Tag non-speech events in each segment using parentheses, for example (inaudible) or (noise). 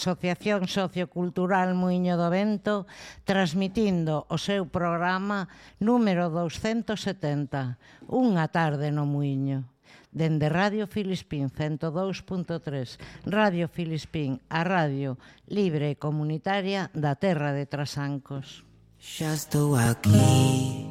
Asociación Sociocultural Muiño do Vento transmitindo o seu programa número 270, Unha tarde no Muiño. Dende Radio Filispín 102.3, Radio Filispín, a radio libre e comunitaria da terra de Trasancos. Xa estou aquí.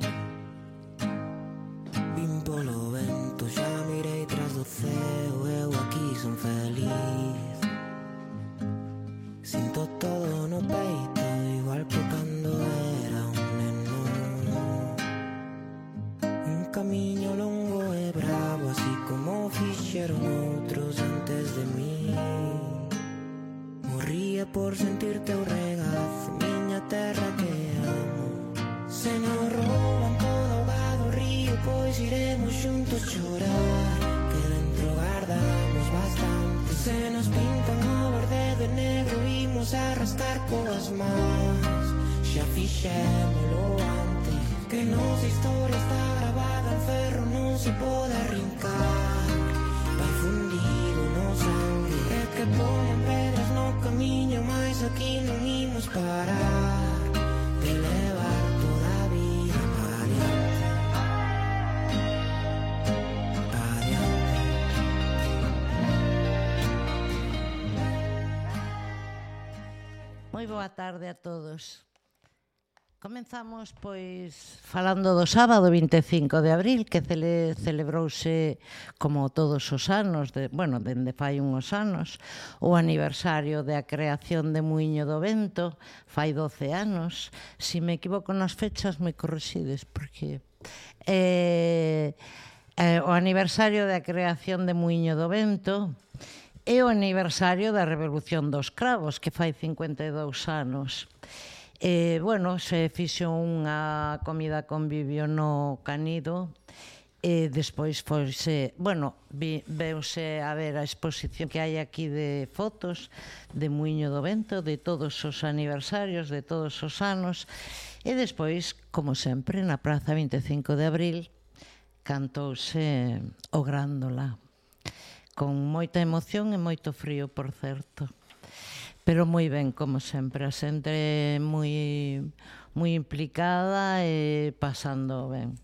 Por sentir teu regazo Miña terra que amo. Se nos rouban todo o gado río Pois iremos xuntos chorar Que dentro guardamos bastante. Se nos pintan o verde de negro Imos arrastrar coas mans Xa fixémolo antes Que nosa historia está grabada en ferro Non se pode arrincar. Vai fundido no sangue É que pedras no camiño máis aquí non imos parar De levar toda a vida para adiante Para adiante Moi boa tarde a todos. Comenzamos, pois, falando do sábado 25 de abril, que cele, celebrouse como todos os anos, de, bueno, dende fai uns anos, o aniversario da creación de Muiño do Vento, fai 12 anos. Se si me equivoco nas fechas, me correxides, porque... Eh, eh, o aniversario da creación de Muiño do Vento, é o aniversario da Revolución dos Cravos, que fai 52 anos. E, bueno, se fixo unha comida convivio no Canido e despois foise, bueno, vi, veuse a ver a exposición que hai aquí de fotos de Muiño do Vento, de todos os aniversarios, de todos os anos, e despois, como sempre, na Praza 25 de Abril, cantouse o Grándola, con moita emoción e moito frío, por certo pero moi ben, como sempre, sempre moi moi implicada e pasando ben.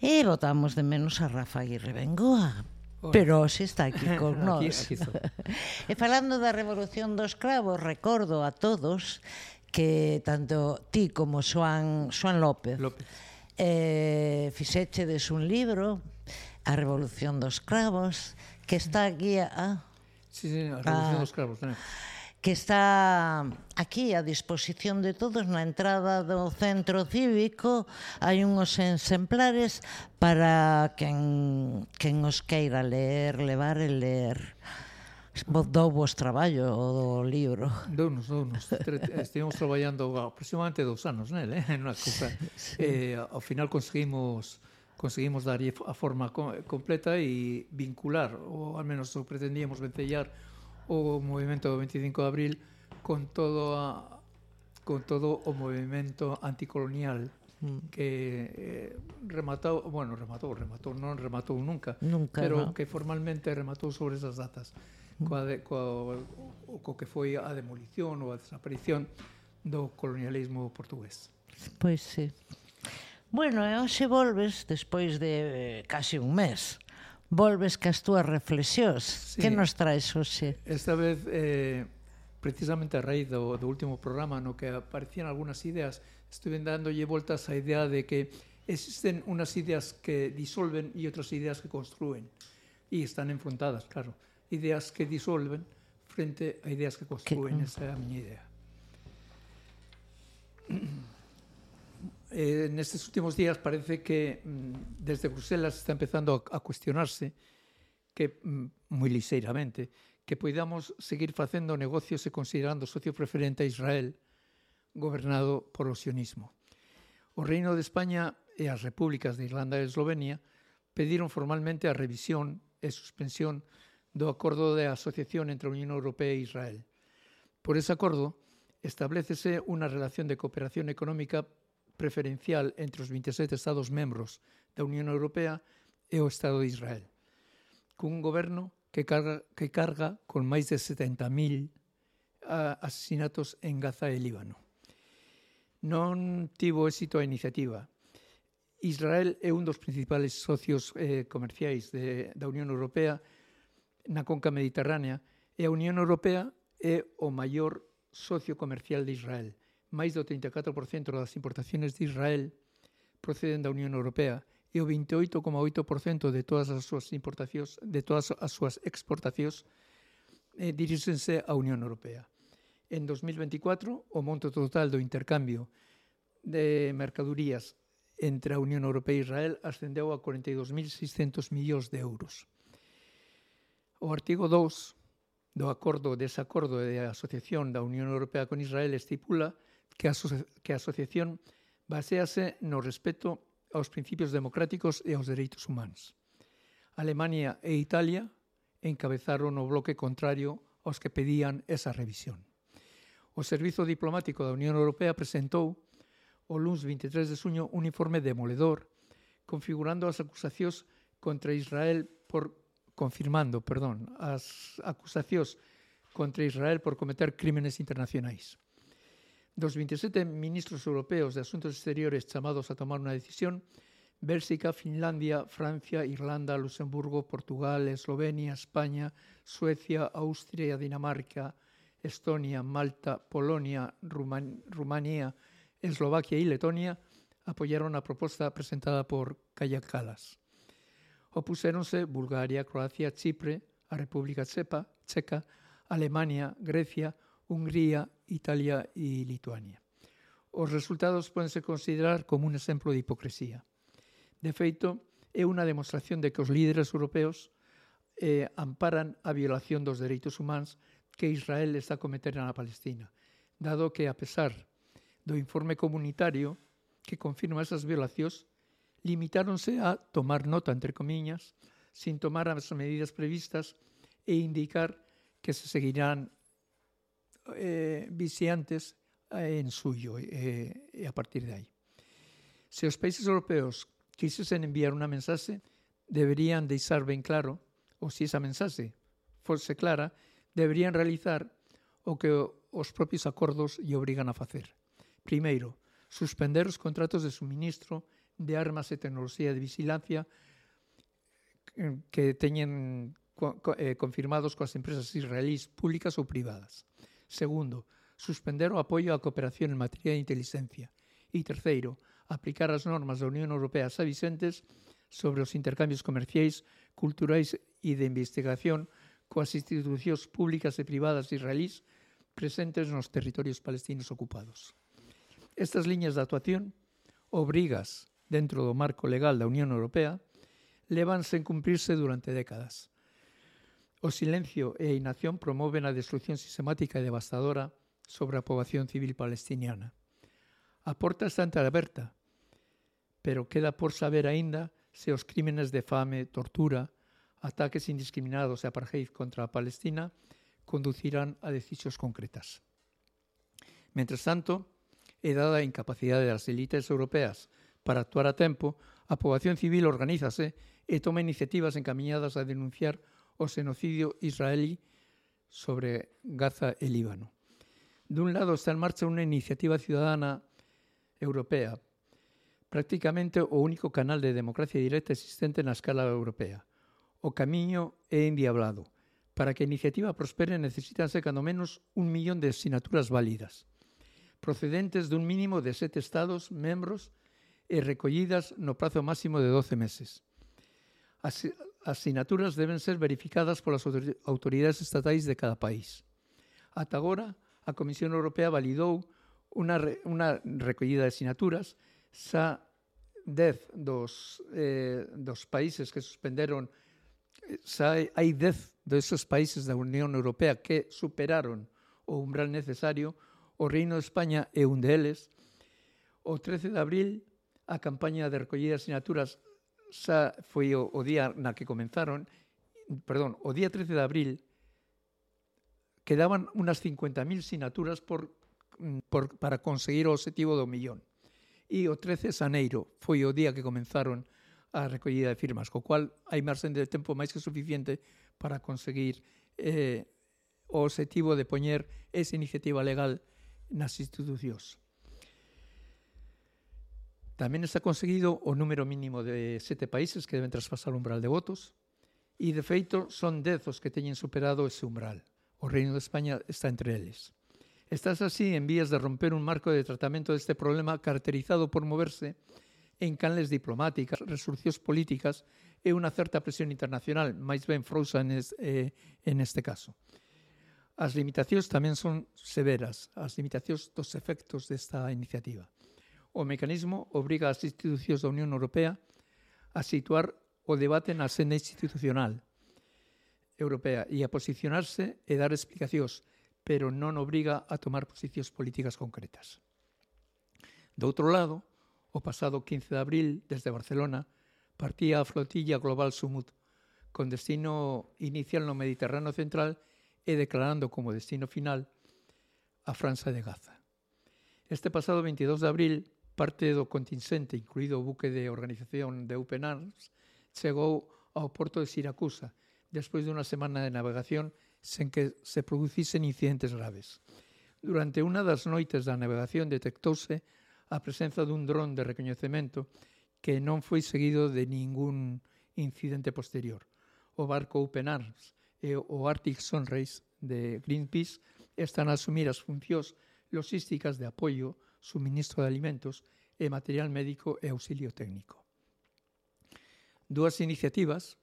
E votamos de menos a Rafa Aguirre Bengoa. Pero se está aquí (laughs) con nós. aquí, aquí (laughs) e falando da Revolución dos Cravos, recordo a todos que tanto ti como Xoan, Xoan López, López. Eh, fixechedes un libro, A Revolución dos Cravos, que está aquí a... Ah, Sí, sí, a Revolución ah. dos Cravos, tamén que está aquí a disposición de todos na entrada do centro cívico hai unhos exemplares para quen, quen os queira ler, levar e ler dou vos traballo do libro. Dounos, dounos. Estivemos traballando aproximadamente dous anos nele, eh? Unha cousa. (laughs) Sí. Eh, ao final conseguimos conseguimos dar a forma completa e vincular, ou al menos o pretendíamos vencellar, o movimento do 25 de abril con todo a, con todo o movimento anticolonial mm. que eh, rematou, bueno, rematou, rematou, non rematou nunca, nunca pero no. que formalmente rematou sobre esas datas mm. coa de, coa, o, co que foi a demolición ou a desaparición do colonialismo portugués. Pois sí. Bueno, e hoxe volves despois de eh, casi un mes volves cas túas reflexións. Sí. Que nos traes hoxe? Esta vez, eh, precisamente a raíz do, do último programa no que aparecían algunas ideas, estuve dándolle voltas a idea de que existen unas ideas que disolven e outras ideas que construen. E están enfrontadas, claro. Ideas que disolven frente a ideas que construen. Que... Esa a miña idea. (clears throat) eh, nestes últimos días parece que mm, desde Bruselas está empezando a, a cuestionarse que mm, moi lixeiramente que poidamos seguir facendo negocios e considerando socio preferente a Israel gobernado polo sionismo. O Reino de España e as repúblicas de Irlanda e Eslovenia pediron formalmente a revisión e suspensión do acordo de asociación entre a Unión Europea e Israel. Por ese acordo, establecese unha relación de cooperación económica preferencial entre os 27 Estados membros da Unión Europea e o Estado de Israel, cun goberno que carga, que carga con máis de 70.000 asesinatos en Gaza e Líbano. Non tivo éxito a iniciativa. Israel é un dos principales socios eh, comerciais de, da Unión Europea na conca mediterránea e a Unión Europea é o maior socio comercial de Israel máis do 34% das importaciones de Israel proceden da Unión Europea e o 28,8% de todas as súas importacións, de todas as súas exportacións eh, diríxense á Unión Europea. En 2024, o monto total do intercambio de mercadurías entre a Unión Europea e Israel ascendeu a 42.600 millóns de euros. O artigo 2 do acordo desacordo de asociación da Unión Europea con Israel estipula que que a, que a asociación basease no respeto aos principios democráticos e aos dereitos humanos. Alemania e Italia encabezaron o bloque contrario aos que pedían esa revisión. O Servizo Diplomático da Unión Europea presentou o luns 23 de suño un informe demoledor configurando as acusacións contra Israel por confirmando, perdón, as acusacións contra Israel por cometer crímenes internacionais. Dos 27 ministros europeos de Asuntos Exteriores chamados a tomar unha decisión, Bélxica, Finlandia, Francia, Irlanda, Luxemburgo, Portugal, Eslovenia, España, Suecia, Austria, Dinamarca, Estonia, Malta, Polonia, Ruman Rumanía, Eslovaquia e Letonia apoyaron a proposta presentada por Kaja Kallas. Opuséronse Bulgaria, Croacia, Chipre, a República Checa, Alemania, Grecia, Hungría, Italia e Lituania. Os resultados podense considerar como un exemplo de hipocresía. De feito, é unha demostración de que os líderes europeos eh, amparan a violación dos dereitos humanos que Israel está a cometer na Palestina, dado que, a pesar do informe comunitario que confirma esas violacións, limitáronse a tomar nota, entre comiñas, sin tomar as medidas previstas e indicar que se seguirán eh, viciantes eh, en suyo eh, a partir de aí. Se os países europeos quisesen enviar unha mensaxe, deberían deixar ben claro, ou se esa mensaxe fose clara, deberían realizar o que os propios acordos lle obrigan a facer. Primeiro, suspender os contratos de suministro de armas e tecnoloxía de vigilancia que teñen eh, confirmados coas empresas israelís públicas ou privadas. Segundo, suspender o apoio á cooperación en materia de inteligencia. E terceiro, aplicar as normas da Unión Europea sabicentes sobre os intercambios comerciais, culturais e de investigación coas institucións públicas e privadas israelís presentes nos territorios palestinos ocupados. Estas liñas de actuación obrigas dentro do marco legal da Unión Europea levanse en cumprirse durante décadas. O silencio e a inacción promoven a destrucción sistemática e devastadora sobre a poboación civil palestiniana. A porta está entreaberta, pero queda por saber aínda se os crímenes de fame, tortura, ataques indiscriminados e apartheid contra a Palestina conducirán a decisións concretas. Mentre tanto, e dada a incapacidade das elites europeas para actuar a tempo, a poboación civil organízase e toma iniciativas encaminhadas a denunciar o xenocidio israelí sobre Gaza e Líbano. Dun lado está en marcha unha iniciativa ciudadana europea, prácticamente o único canal de democracia directa existente na escala europea. O camiño é endiablado. Para que a iniciativa prospere necesitanse cando menos un millón de sinaturas válidas, procedentes dun mínimo de sete estados membros e recollidas no prazo máximo de 12 meses. As, as sinaturas deben ser verificadas polas autoridades estatais de cada país. Ata agora, a Comisión Europea validou unha, re, unha recollida de sinaturas xa 10 dos, eh, dos países que suspenderon xa hai 10 deses países da Unión Europea que superaron o umbral necesario, o Reino de España é un deles. O 13 de abril, a campaña de recollida de sinaturas xa foi o, o día na que comenzaron, perdón, o día 13 de abril, quedaban unas 50.000 sinaturas por, mm, por, para conseguir o objetivo do millón. E o 13 de Xaneiro foi o día que comenzaron a recollida de firmas, co cual hai marxen de tempo máis que suficiente para conseguir eh, o objetivo de poñer esa iniciativa legal nas institucións. Tamén está conseguido o número mínimo de sete países que deben traspasar o umbral de votos e, de feito, son dez os que teñen superado ese umbral. O Reino de España está entre eles. Estás así en vías de romper un marco de tratamento deste problema caracterizado por moverse en canles diplomáticas, resolucións políticas e unha certa presión internacional, máis ben frouxa en, es, eh, en este caso. As limitacións tamén son severas, as limitacións dos efectos desta iniciativa. O mecanismo obriga as institucións da Unión Europea a situar o debate na senda institucional europea e a posicionarse e dar explicacións, pero non obriga a tomar posicións políticas concretas. Do outro lado, o pasado 15 de abril, desde Barcelona, partía a flotilla Global Sumut, con destino inicial no Mediterráneo Central e declarando como destino final a França de Gaza. Este pasado 22 de abril, parte do contingente, incluído o buque de organización de Open Arms, chegou ao porto de Siracusa, despois dunha semana de navegación sen que se producisen incidentes graves. Durante unha das noites da navegación detectouse a presenza dun dron de recoñecemento que non foi seguido de ningún incidente posterior. O barco Open Arms e o Arctic Sunrise de Greenpeace están a asumir as funcións logísticas de apoio suministro de alimentos e material médico e auxilio técnico. Dúas iniciativas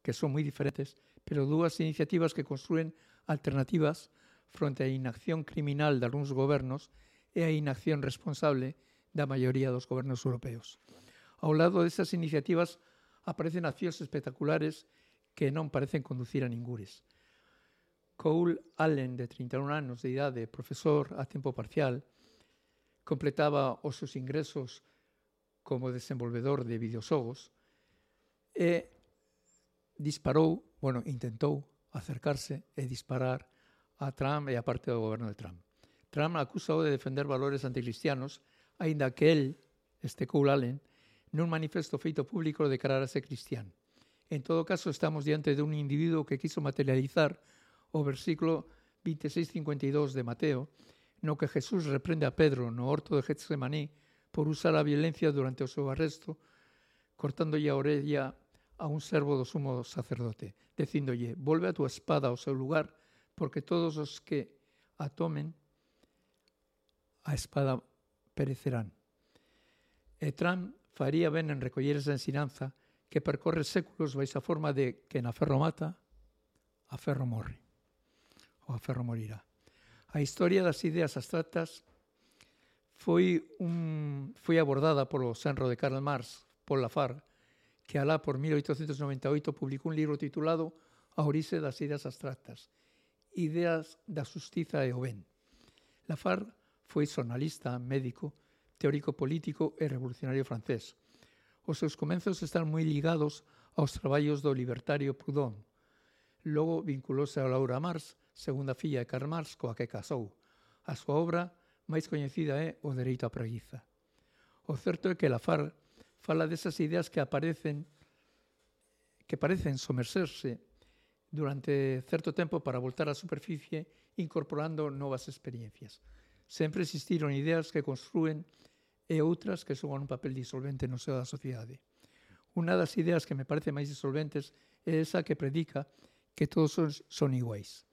que son moi diferentes, pero dúas iniciativas que construen alternativas fronte á inacción criminal de algúns gobernos e a inacción responsable da maioría dos gobernos europeos. Ao lado desas iniciativas aparecen accións espectaculares que non parecen conducir a ningures. Cole Allen, de 31 anos de idade, profesor a tempo parcial, completaba os seus ingresos como desenvolvedor de videoxogos e disparou, bueno, intentou acercarse e disparar a Trump e a parte do goberno de Trump. Trump acusou de defender valores anticristianos, aínda que el, este Cole Allen, nun manifesto feito público declararse cristián. En todo caso, estamos diante dun individuo que quiso materializar o versículo 26.52 de Mateo, no que Jesús reprende a Pedro no horto de Getsemaní por usar a violencia durante o seu arresto, cortándolle a orella a un servo do sumo sacerdote, dicíndolle, volve a túa espada ao seu lugar, porque todos os que a tomen a espada perecerán. E Trump faría ben en recoller esa ensinanza que percorre séculos vais a forma de que na ferro mata, a ferro morre, ou a ferro morirá. A historia das ideas abstractas foi, un, foi abordada polo Senro de Karl Marx, Paul Lafargue, que alá por 1898 publicou un libro titulado A orixe das ideas abstractas, Ideas da Justiza e o Ben. Lafargue foi xornalista, médico, teórico político e revolucionario francés. Os seus comenzos están moi ligados aos traballos do libertario Proudhon. Logo vinculouse a Laura Marx, segunda filla de Karl Marx coa que casou. A súa obra máis coñecida é O dereito á preguiza. O certo é que Lafar fala desas ideas que aparecen que parecen somerserse durante certo tempo para voltar á superficie incorporando novas experiencias. Sempre existiron ideas que construen e outras que son un papel disolvente no seu da sociedade. Unha das ideas que me parece máis disolventes é esa que predica que todos son, son iguais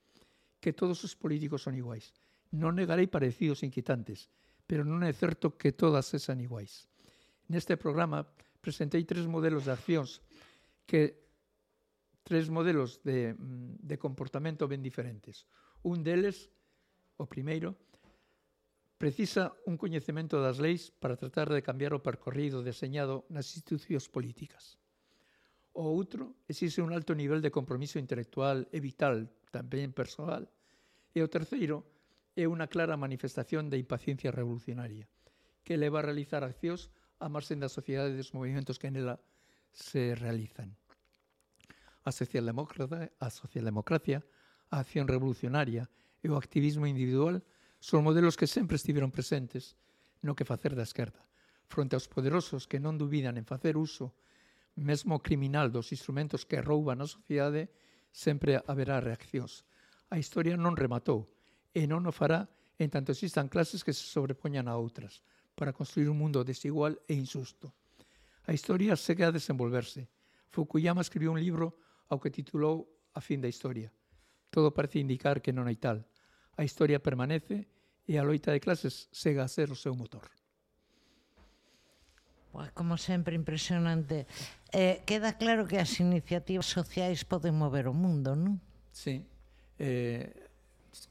que todos os políticos son iguais. Non negarei parecidos inquietantes, pero non é certo que todas sean iguais. Neste programa presentei tres modelos de accións que tres modelos de, mm, de comportamento ben diferentes. Un deles, o primeiro, precisa un coñecemento das leis para tratar de cambiar o percorrido deseñado nas institucións políticas. O outro, existe un alto nivel de compromiso intelectual e vital tamén persoal, e o terceiro é unha clara manifestación de impaciencia revolucionaria, que leva a realizar accións a marxen da sociedade dos movimentos que nela se realizan. A socialdemócrata, a socialdemocracia, a acción revolucionaria e o activismo individual son modelos que sempre estiveron presentes no que facer da esquerda, fronte aos poderosos que non dubidan en facer uso mesmo criminal dos instrumentos que rouban a sociedade sempre haberá reaccións. A historia non rematou e non o fará en tanto existan clases que se sobrepoñan a outras para construir un mundo desigual e insusto. A historia segue a desenvolverse. Fukuyama escribiu un libro ao que titulou A fin da historia. Todo parece indicar que non hai tal. A historia permanece e a loita de clases segue a ser o seu motor. Como sempre, impresionante. Eh, queda claro que as iniciativas sociais poden mover o mundo, non? Sí. Eh,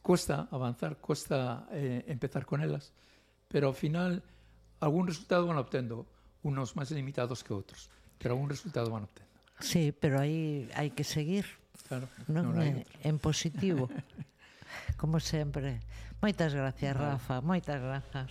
cuesta avanzar, cuesta eh, empezar con elas, pero ao final algún resultado van obtendo, unos máis limitados que outros, pero algún resultado van obtendo. Sí, pero aí hai que seguir. Claro, non, non en, en positivo. (laughs) como sempre. Moitas gracias, Rafa. Moitas grazas.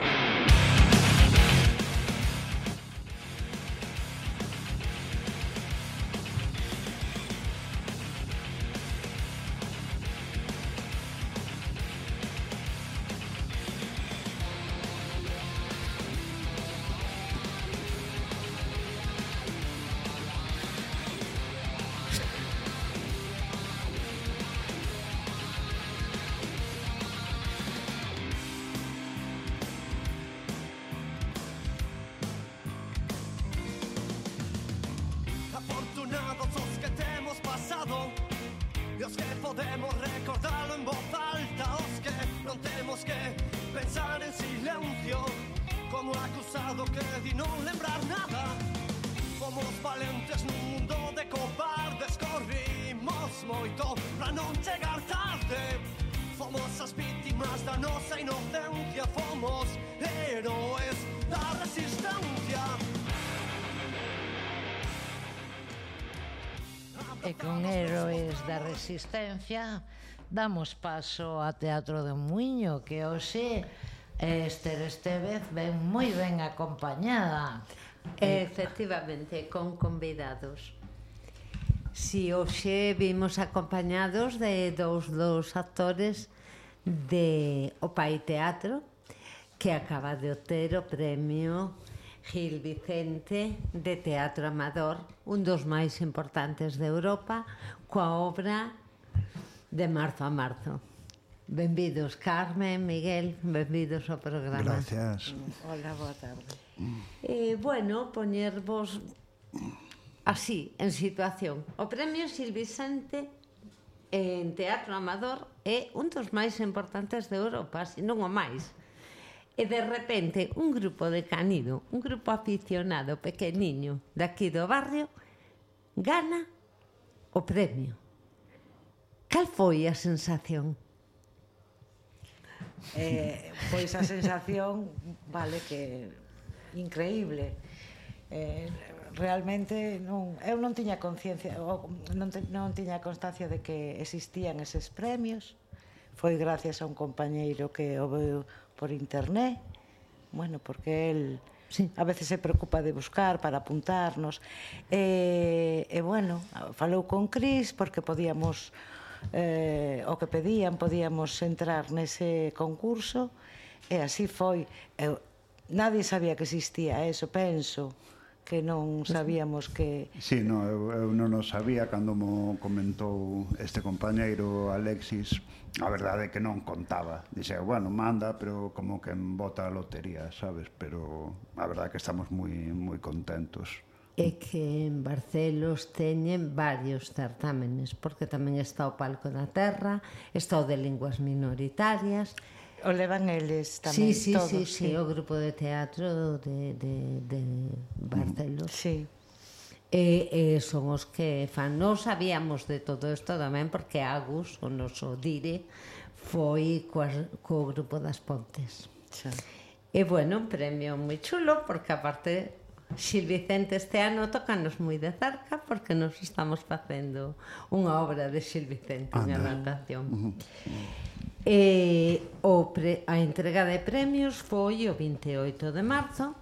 da Resistencia damos paso a Teatro de Muiño que hoxe eh, Esther Estevez ven moi ben acompañada. Efectivamente, con convidados. Si hoxe vimos acompañados de dous dos actores de O Pai Teatro que acaba de obter o premio Gil Vicente de Teatro Amador, un dos máis importantes de Europa, coa obra de marzo a marzo. Benvidos, Carmen, Miguel, benvidos ao programa. Gracias. Hola, boa tarde. Eh, bueno, poñervos así, en situación. O Premio Silvicente eh, en Teatro Amador é un dos máis importantes de Europa, se non o máis. E de repente, un grupo de canido, un grupo aficionado pequeniño daqui do barrio, gana o premio. Cal foi a sensación? Eh, pois a sensación, vale, que increíble. Eh, realmente non, eu non tiña conciencia, non, te, non tiña constancia de que existían eses premios. Foi gracias a un compañeiro que o veu por internet. Bueno, porque el Sí. A veces se preocupa de buscar para apuntarnos. E, e bueno, falou con Cris porque podíamos eh, o que pedían, podíamos entrar nese concurso e así foi. Eu, nadie sabía que existía eso, penso que non sabíamos que... Sí, no, eu, eu non o sabía cando mo comentou este compañeiro Alexis, a verdade é que non contaba. Dixe, bueno, manda, pero como que bota a lotería, sabes? Pero a verdade é que estamos moi moi contentos. É que en Barcelos teñen varios certámenes, porque tamén está o Palco da Terra, está o de Linguas Minoritarias, O levan eles tamén sí, sí, todos. Sí, sí, sí, o grupo de teatro de, de, de Barcelos. Mm, sí. E, e son os que fan. Non sabíamos de todo isto tamén porque Agus, o noso dire, foi coa, co grupo das Pontes. Xa. E bueno, un premio moi chulo porque aparte Xil Vicente este ano tocanos moi de cerca porque nos estamos facendo unha obra de Xil Vicente, unha adaptación. E eh, o pre, a entrega de premios foi o 28 de marzo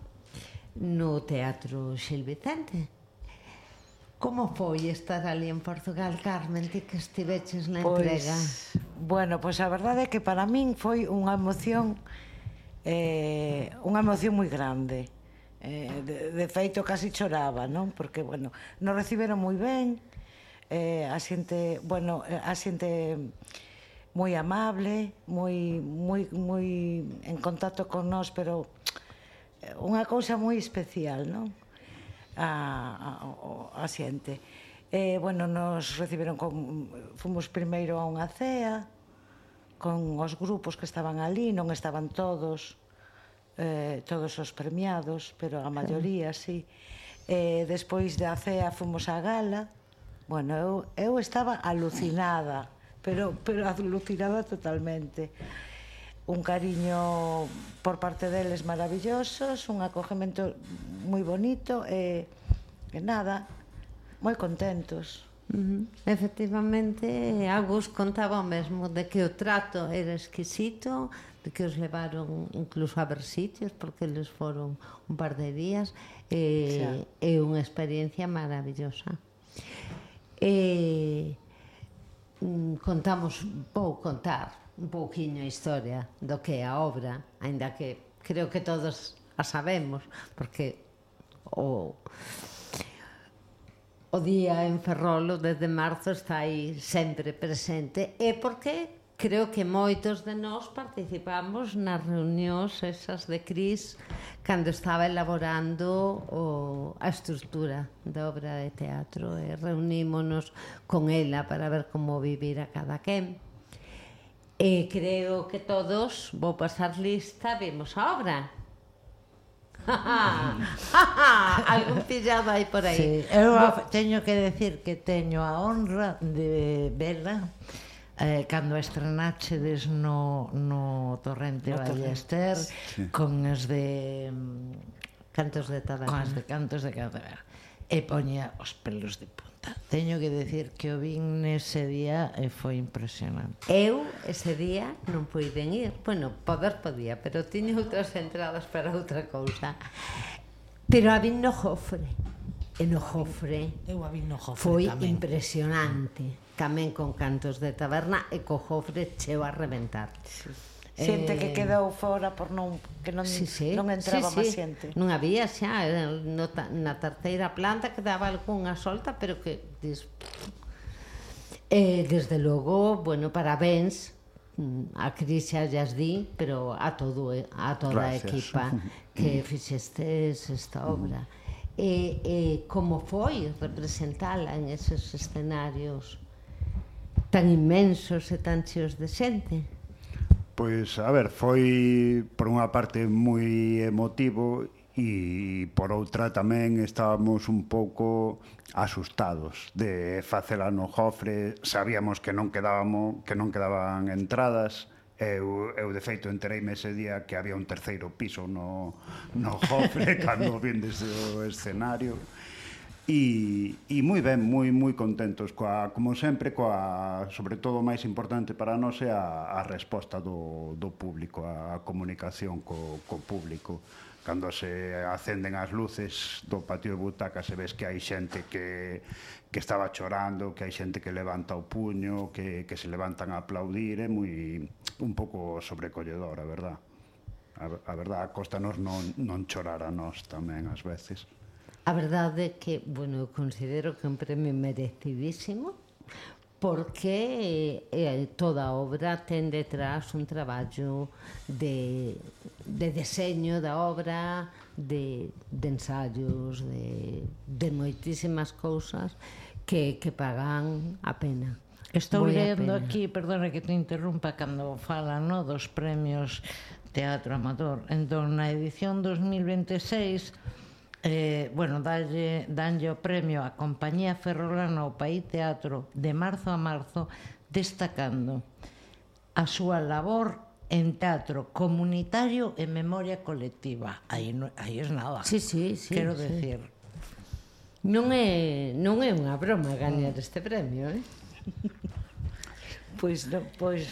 no Teatro Xil Vicente. Como foi estar ali en Portugal, Carmen, ti que estiveches na pois, entrega? Bueno, pois a verdade é que para min foi unha emoción eh, unha emoción moi grande Eh, de, de feito, casi choraba, non? Porque, bueno, nos reciberon moi ben, eh, a xente, bueno, a xente moi amable, moi, moi, moi en contacto con nós, pero eh, unha cousa moi especial, non? A, a, a xente. Eh, bueno, nos reciberon con, fomos primeiro a unha cea, con os grupos que estaban ali, non estaban todos, eh, todos os premiados, pero a maioría, sí. Eh, despois da cea fomos á gala. Bueno, eu, eu estaba alucinada, pero, pero alucinada totalmente. Un cariño por parte deles maravillosos, un acogimento moi bonito e, e nada, moi contentos. Uh -huh. Efectivamente, Agus contaba o mesmo de que o trato era exquisito, que os levaron incluso a ver sitios porque les foron un par de días e, eh, é unha experiencia maravillosa. E, eh, contamos vou contar un pouquiño a historia do que é a obra aínda que creo que todos a sabemos porque o o día en Ferrolo desde marzo está aí sempre presente e porque creo que moitos de nós participamos nas reunións esas de Cris cando estaba elaborando o, a estrutura da obra de teatro e reunímonos con ela para ver como vivir a cada quen. E creo que todos, vou pasar lista, vimos a obra. (laughs) Algún pillado aí por aí. Sí, eu teño que decir que teño a honra de verla eh, cando estrenáchedes no, no Torrente no Ballester sí. con as de mm, Cantos de Taberna. Con as de Cantos de Taberna. E poña os pelos de punta. Teño que decir que o vin nese día e foi impresionante. Eu ese día non puiden ir. Bueno, poder podía, pero tiño outras entradas para outra cousa. Pero a vin no Jofre. E no Jofre. Eu a vin no Jofre foi tamén. impresionante tamén con cantos de taberna e co jofre cheo a reventar. Sí. Xente eh, que quedou fora por non que non sí, sí, non entraba sí, máis sí. xente. Non había xa eh, no, na terceira planta quedaba algunha solta, pero que dis, eh, desde logo, bueno, parabéns mm, a Cris xa as di, pero a todo a toda Gracias. a equipa que (laughs) fixestes esta obra. Mm. E, e como foi representala en esos escenarios? tan inmensos e tan cheos de xente? Pois, a ver, foi por unha parte moi emotivo e por outra tamén estábamos un pouco asustados de facela no jofre, sabíamos que non quedábamos, que non quedaban entradas. Eu, eu de feito entereime ese día que había un terceiro piso no, no jofre (laughs) cando vin desde o escenario E, e moi ben, moi moi contentos coa, como sempre, coa, sobre todo o máis importante para nós é a, a resposta do, do público, a, a comunicación co, co público. Cando se acenden as luces do patio de butaca se ves que hai xente que, que estaba chorando, que hai xente que levanta o puño, que, que se levantan a aplaudir, é moi un pouco sobrecolledor, a verdad. A, a verdad, costa nos non, non chorar a nós tamén ás veces. A verdade é que, bueno, eu considero que é un premio merecidísimo porque eh, eh, toda a obra ten detrás un traballo de, de deseño da obra, de, de ensayos, de, de moitísimas cousas que, que pagan a pena. Estou Muy lendo aquí, perdona que te interrumpa, cando fala no, dos premios Teatro Amador. Entón, na edición 2026 eh, bueno, dalle, danlle o premio a Compañía Ferrolana ao País Teatro de marzo a marzo destacando a súa labor en teatro comunitario e memoria colectiva. Aí, no, aí es nada. Sí, sí, sí. Quero sí. decir. Non é, non é unha broma gañar este premio, eh? (laughs) Pois non, pois,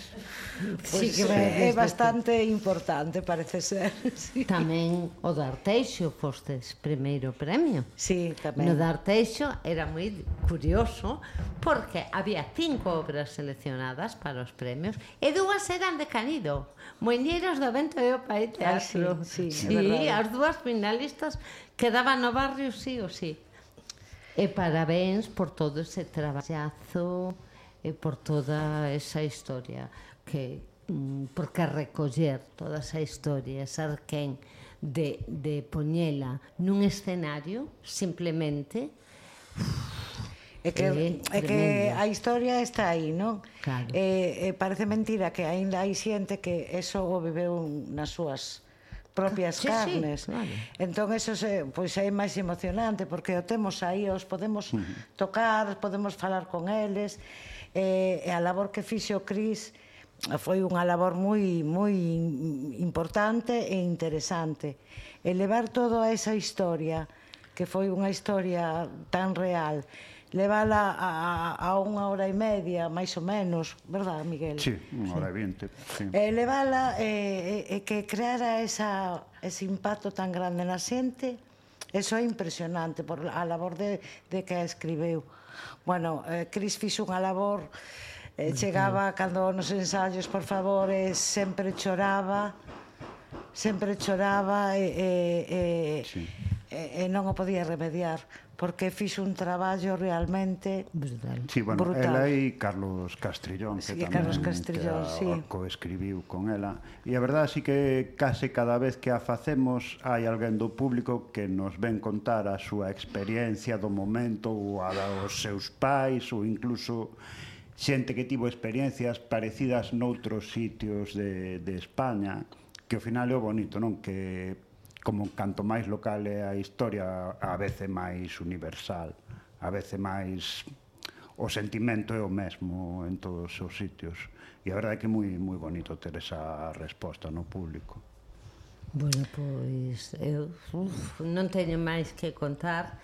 pois sí que é, é bastante importante, parece ser. Sí. Tamén o D'Arteixo Arteixo fostes primeiro premio. Sí, tamén. No D'Arteixo Arteixo era moi curioso porque había cinco obras seleccionadas para os premios e dúas eran de Canido, Moñeiras do Vento e o Pai Teatro. Ah, sí, sí, sí, sí as dúas finalistas quedaban no barrio sí ou sí. E parabéns por todo ese traballazo e por toda esa historia que mm, porque recoller toda esa historia, ser quen de, de poñela nun escenario simplemente É que, é, é que a historia está aí, non? Claro. Eh, eh, parece mentira que aínda hai xente que eso o viveu nas súas propias sí, carnes. Sí, claro. Entón eso se, pois é máis emocionante porque o temos aí, os podemos uh -huh. tocar, podemos falar con eles e, e a labor que fixo Cris foi unha labor moi moi importante e interesante. E levar esa historia, que foi unha historia tan real, levala a, a, a unha hora e media, máis ou menos, verdad, Miguel? Sí, unha hora e vinte. Sí. E levala e, e, e que creara esa, ese impacto tan grande na xente, Eso é impresionante por a labor de, de que escribeu. Bueno, eh, Cris fixo unha labor eh, chegaba cando nos ensaios, por favor, eh, sempre choraba, sempre choraba e, e, e, sí. e, e non o podía remediar porque fixo un traballo realmente brutal. Sí, bueno, brutal. ela e Carlos Castrillón, sí, que tamén Carlos Castrillón, que a, sí. coescribiu con ela. E a verdade sí que case cada vez que a facemos hai alguén do público que nos ven contar a súa experiencia do momento ou a dos seus pais ou incluso xente que tivo experiencias parecidas noutros sitios de, de España que ao final é o bonito, non? Que como canto máis local é a historia, a veces máis universal, a veces máis o sentimento é o mesmo en todos os sitios. E a verdade é que é moi, moi bonito ter esa resposta no público. Bueno, pois eu uf, non teño máis que contar,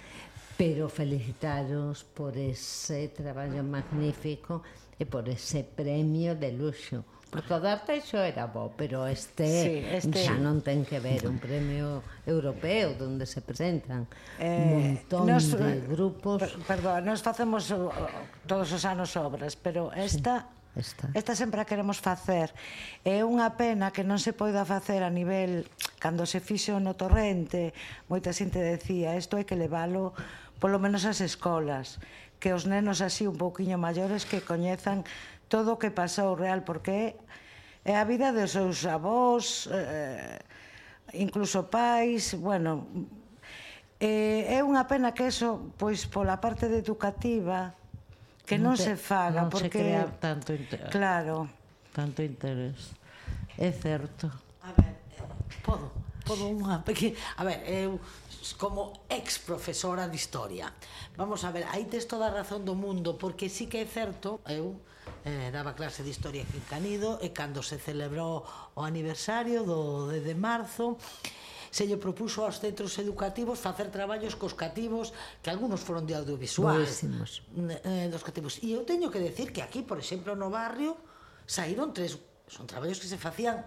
pero felicitaros por ese traballo magnífico e por ese premio de luxo Porque o Darta iso era bo, pero este, sí, este xa non ten que ver un premio europeo onde se presentan eh, montón nos, de eh, grupos. Per, perdón, nos facemos todos os anos obras, pero esta sí. Esta. Esta sempre a queremos facer. É unha pena que non se poida facer a nivel cando se fixo no torrente, moita xente decía, isto hai que levalo polo menos ás escolas, que os nenos así un pouquiño maiores que coñezan todo o que pasou real, porque é a vida dos seus avós, eh, incluso pais, bueno, eh, é unha pena que eso, pois pola parte de educativa, que non, te, se faga, non porque... se crea tanto interés. Claro. Tanto interés. É certo. A ver, eh, podo, podo unha pequena... A ver, eu como ex profesora de historia. Vamos a ver, aí tes toda a razón do mundo, porque sí que é certo, eu eh, daba clase de historia aquí en Canido, e cando se celebrou o aniversario do de, de marzo, se lle propuso aos centros educativos facer traballos cos cativos que algunos foron de audiovisual Boísimos. Eh, eh, dos cativos e eu teño que decir que aquí, por exemplo, no barrio saíron tres son traballos que se facían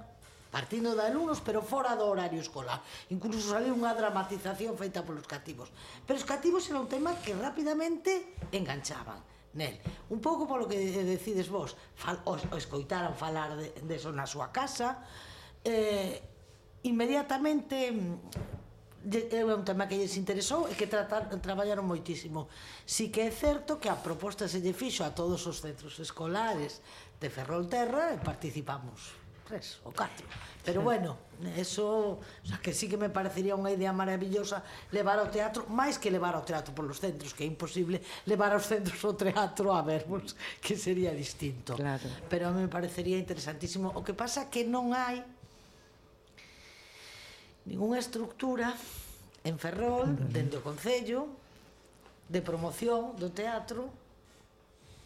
partindo de alumnos, pero fora do horario escolar. Incluso saliu unha dramatización feita polos cativos. Pero os cativos era un tema que rapidamente enganchaban nel. Un pouco polo que decides vos, fal, os, os escoitaran falar de, de eso na súa casa, eh, inmediatamente mm, é un tema que lles interesou e que tratar, traballaron moitísimo. Si que é certo que a proposta se lle fixo a todos os centros escolares de Ferrolterra e participamos tres ou catro. Pero bueno, eso, o sea, que sí que me parecería unha idea maravillosa levar ao teatro, máis que levar ao teatro por los centros, que é imposible levar aos centros o teatro a vermos, que sería distinto. Claro. Pero me parecería interesantísimo. O que pasa que non hai ningunha estructura en Ferrol, dende o Concello, de promoción do teatro,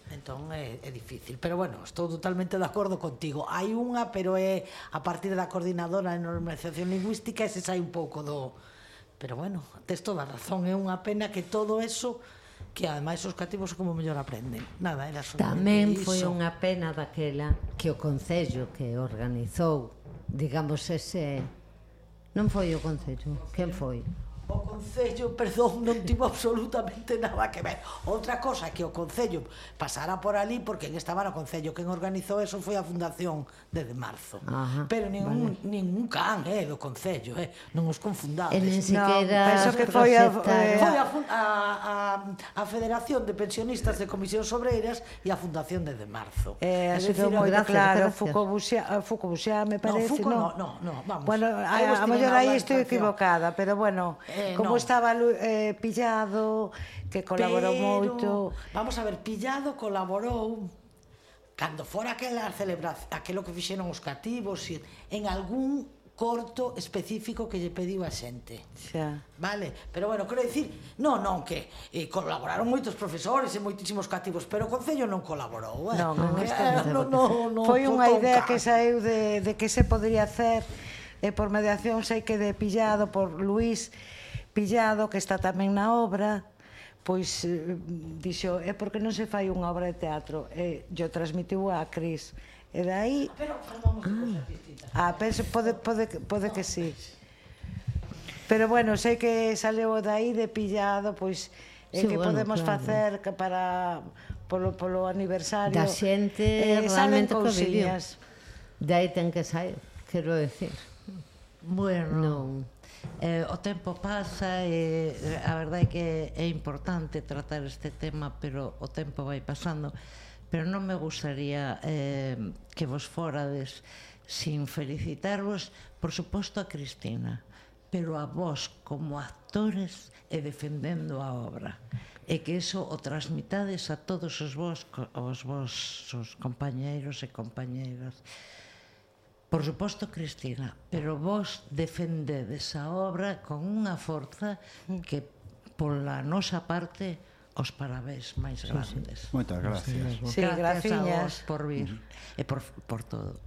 Entón é, é difícil, pero bueno, estou totalmente de acordo contigo. Hai unha, pero é a partir da coordinadora de normalización lingüística, ese sai un pouco do... Pero bueno, tes toda a razón, é unha pena que todo eso que ademais os cativos como mellor aprenden. Nada, era só Tamén foi unha pena daquela que o concello que organizou, digamos ese non foi o concello, quen foi? o Concello, perdón, non tivo absolutamente nada que ver. Outra cosa é que o Concello pasara por ali, porque en estaba no Concello, quen organizou eso foi a Fundación desde marzo. Ajá, Pero ningún, vale. ningún can eh, do Concello, eh? non os confundades. E nen siquiera... No, penso que foi a, eh, foi a, a, a, a Federación de Pensionistas de Comisións Obreiras e a Fundación desde marzo. Eh, é dicir, moi claro, Fucobuxia, eh, Fucobuxia me parece, non? No, no, no, no, vamos. Bueno, a, a, a mellor aí estou equivocada, pero bueno, eh, Eh, como no. estaba eh, pillado, que colaborou Pero, moito. Vamos a ver, pillado colaborou cando fora aquela celebración, aquilo que fixeron os cativos, en algún corto específico que lle pediu a xente. Xa. Vale, pero bueno, quero dicir, non, non que eh, colaboraron moitos profesores e moitísimos cativos, pero o concello non colaborou, eh. Non, non, eh, non, non, non, Foi unha idea que saiu de de que se podría hacer eh, por mediación sei que de pillado por Luís Pillado, que está tamén na obra, pois eh, dixo, é porque non se fai unha obra de teatro, e yo transmitiu a Cris. E dai... Ah, pero formamos ah. distintas. Ah, penso, pode, pode, pode que sí. Pero bueno, sei que saleu dai de pillado, pois é sí, que bueno, podemos claro. facer que para polo, polo aniversario da xente eh, realmente co de aí ten que sair, quero decir. Bueno. Non Eh, o tempo pasa e eh, a verdade é que é importante tratar este tema, pero o tempo vai pasando. Pero non me gustaría eh, que vos forades sin felicitarvos, por suposto, a Cristina, pero a vos como actores e defendendo a obra. E que eso o transmitades a todos os vos, os vos os compañeiros e compañeiras Por suposto, Cristina, pero vos defendedes a obra con unha forza que pola nosa parte os parabéns máis grandes. Sí, sí. Moitas gracias. Sí, gracias, a vos por vir e por, por todo.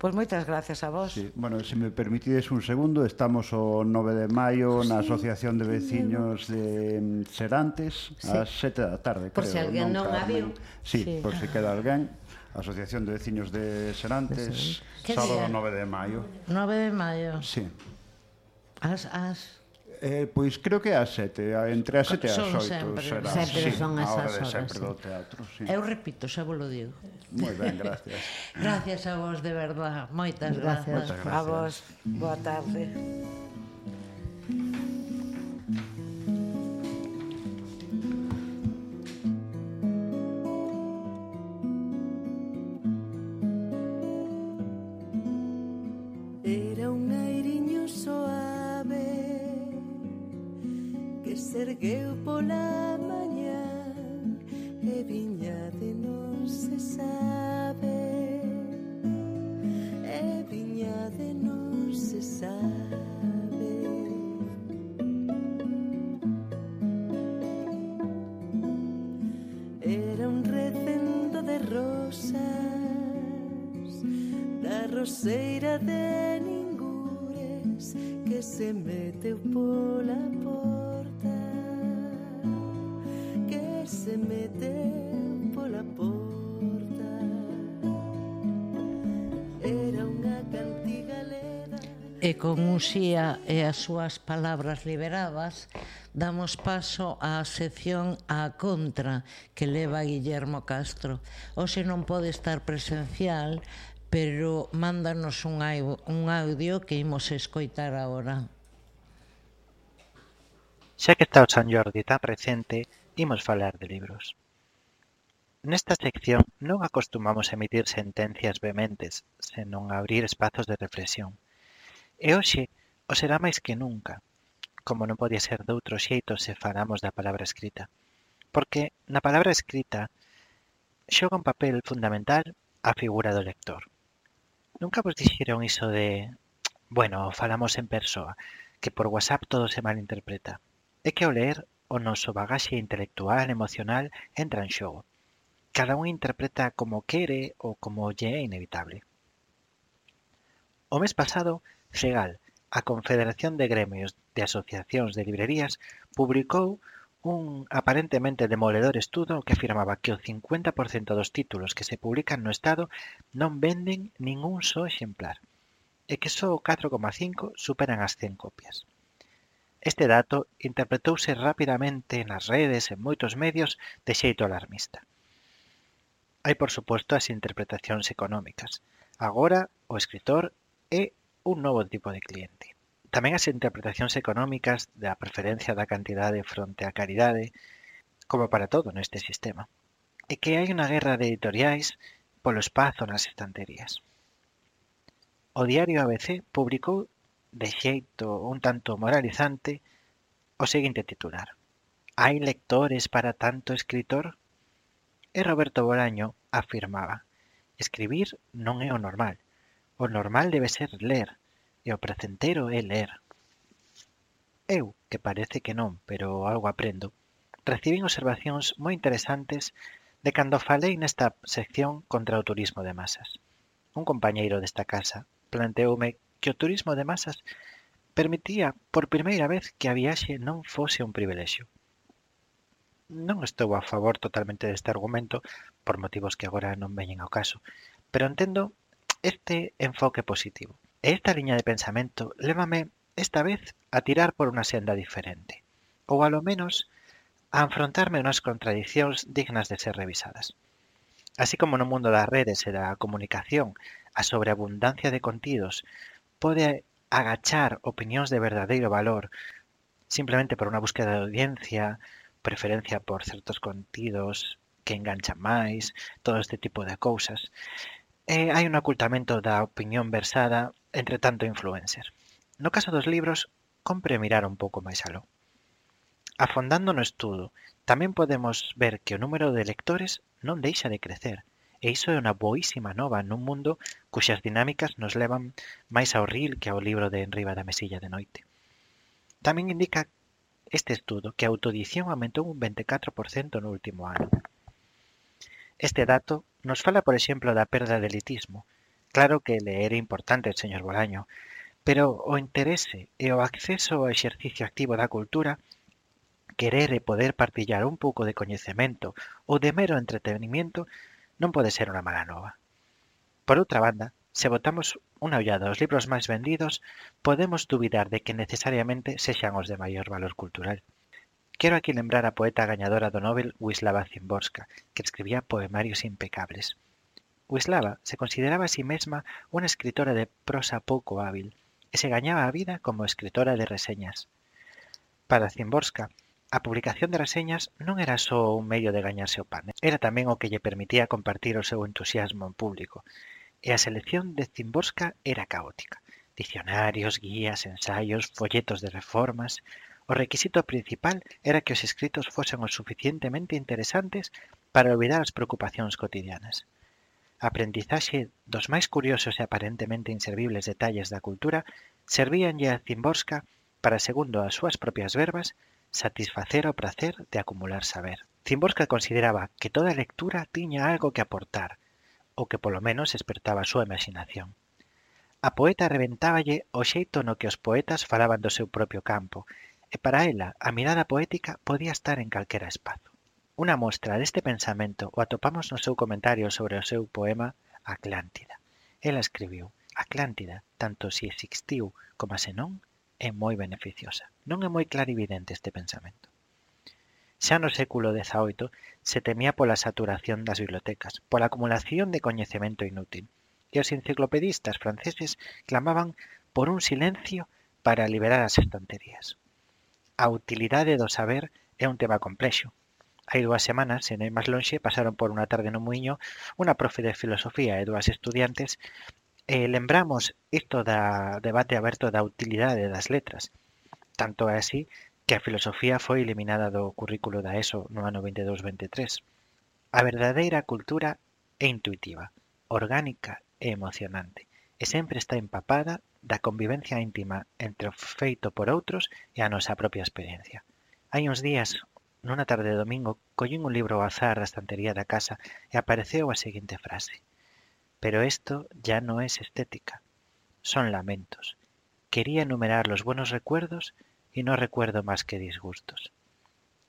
Pois moitas gracias a vos. Sí. Bueno, se me permitides un segundo, estamos o 9 de maio oh, na Asociación de Veciños de Serantes sí. ás 7 da tarde, Por creo, se alguén non, non a viu. Sí, sí, por se queda alguén. Asociación de Veciños de Serantes, sí. sábado 9 de maio. 9 de maio. Sí. As, as... Eh, pois creo que ás sete, entre as sete e as oito será. Sempre sí, son esas horas. Sempre sí. do teatro, sí. Eu repito, xa vos lo digo. Moi ben, gracias. (laughs) gracias a vos, de verdad. Moitas gracias. gracias. Moitas. A vos, boa tarde. ergueu pola mañá E viñade non se sabe. E viñade non se sabe. Era un recendo de rosas Da roseira de ningures Que se meteu pola porta e con Uxía e as súas palabras liberadas damos paso á sección á contra que leva Guillermo Castro. Hoxe non pode estar presencial, pero mándanos un, un audio que imos escoitar agora. Xa que está o San Jordi tan presente, imos falar de libros. Nesta sección non acostumamos emitir sentencias vementes, senón abrir espazos de reflexión – E hoxe o será máis que nunca, como non podía ser doutro xeito se falamos da palabra escrita. Porque na palabra escrita xoga un papel fundamental a figura do lector. Nunca vos dixeron iso de, bueno, falamos en persoa, que por WhatsApp todo se malinterpreta. É que ao ler o noso bagaxe intelectual, emocional, entra en xogo. Cada un interpreta como quere ou como lle é inevitable. O mes pasado, Segal, a Confederación de Gremios de Asociacións de Librerías, publicou un aparentemente demoledor estudo que afirmaba que o 50% dos títulos que se publican no Estado non venden nin un só exemplar, e que só o 4,5 superan as 100 copias. Este dato interpretouse rapidamente nas redes e moitos medios de xeito alarmista. Hai, por suposto, as interpretacións económicas. Agora, o escritor é un novo tipo de cliente. Tamén as interpretacións económicas da preferencia da cantidade fronte á caridade, como para todo neste sistema. E que hai unha guerra de editoriais polo espazo nas estanterías. O diario ABC publicou de xeito un tanto moralizante o seguinte titular. Hai lectores para tanto escritor? E Roberto Bolaño afirmaba, escribir non é o normal – O normal debe ser ler, e o pracenteiro é ler. Eu, que parece que non, pero algo aprendo, recibín observacións moi interesantes de cando falei nesta sección contra o turismo de masas. Un compañeiro desta casa planteoume que o turismo de masas permitía por primeira vez que a viaxe non fose un privilexio. Non estou a favor totalmente deste argumento, por motivos que agora non veñen ao caso, pero entendo Este enfoque positivo e esta liña de pensamento lévame esta vez a tirar por unha senda diferente, ou alo menos a enfrontarme unhas contradiccións dignas de ser revisadas. Así como no mundo das redes e da comunicación a sobreabundancia de contidos pode agachar opinións de verdadeiro valor simplemente por unha búsqueda de audiencia, preferencia por certos contidos que enganchan máis, todo este tipo de cousas e hai un ocultamento da opinión versada entre tanto influencer. No caso dos libros, compre mirar un pouco máis aló. Afondando no estudo, tamén podemos ver que o número de lectores non deixa de crecer, e iso é unha boísima nova nun mundo cuxas dinámicas nos levan máis ao ril que ao libro de Enriba da Mesilla de Noite. Tamén indica este estudo que a autoedición aumentou un 24% no último ano. Este dato nos fala, por exemplo, da perda de elitismo. Claro que le era importante, señor Bolaño, pero o interese e o acceso ao exercicio activo da cultura querer e poder partillar un pouco de coñecemento ou de mero entretenimento non pode ser unha mala nova. Por outra banda, se botamos unha ollada aos libros máis vendidos, podemos dubidar de que necesariamente sexan os de maior valor cultural. Quero aquí lembrar a poeta gañadora do Nobel Wisława Szymborska, que escribía poemarios impecables. Wisława se consideraba a sí mesma unha escritora de prosa pouco hábil e se gañaba a vida como escritora de reseñas. Para Szymborska, a publicación de reseñas non era só un medio de gañarse o pan, era tamén o que lle permitía compartir o seu entusiasmo en público, e a selección de Zimborska era caótica. Dicionarios, guías, ensaios, folletos de reformas, O requisito principal era que os escritos fosen o suficientemente interesantes para olvidar as preocupacións cotidianas. A aprendizaxe dos máis curiosos e aparentemente inservibles detalles da cultura servíanlle a Zimborska para, segundo as súas propias verbas, satisfacer o prazer de acumular saber. Zimborska consideraba que toda lectura tiña algo que aportar, ou que polo menos despertaba a súa imaginación. A poeta reventáballe o xeito no que os poetas falaban do seu propio campo E para ela a mirada poética podía estar en calquera espazo. Unha mostra deste pensamento o atopamos no seu comentario sobre o seu poema Atlántida. Ela escribiu Atlántida, tanto si existiu como se non, é moi beneficiosa. Non é moi clarividente este pensamento. Xa no século XVIII se temía pola saturación das bibliotecas, pola acumulación de coñecemento inútil, e os enciclopedistas franceses clamaban por un silencio para liberar as estanterías. A utilidade do saber é un tema complexo. Hai dúas semanas, sen ir máis lonxe, pasaron por unha tarde no Muiño unha profe de filosofía e dúas estudiantes e lembramos isto da debate aberto da utilidade das letras. Tanto é así que a filosofía foi eliminada do currículo da ESO no ano 22-23. A verdadeira cultura é intuitiva, orgánica e emocionante, e sempre está empapada da convivencia íntima entre o feito por outros e a nosa propia experiencia. Hai uns días, nunha tarde de domingo, collín un libro ao azar da estantería da casa e apareceu a seguinte frase. Pero isto ya no es estética, son lamentos. Quería enumerar los buenos recuerdos e non recuerdo máis que disgustos.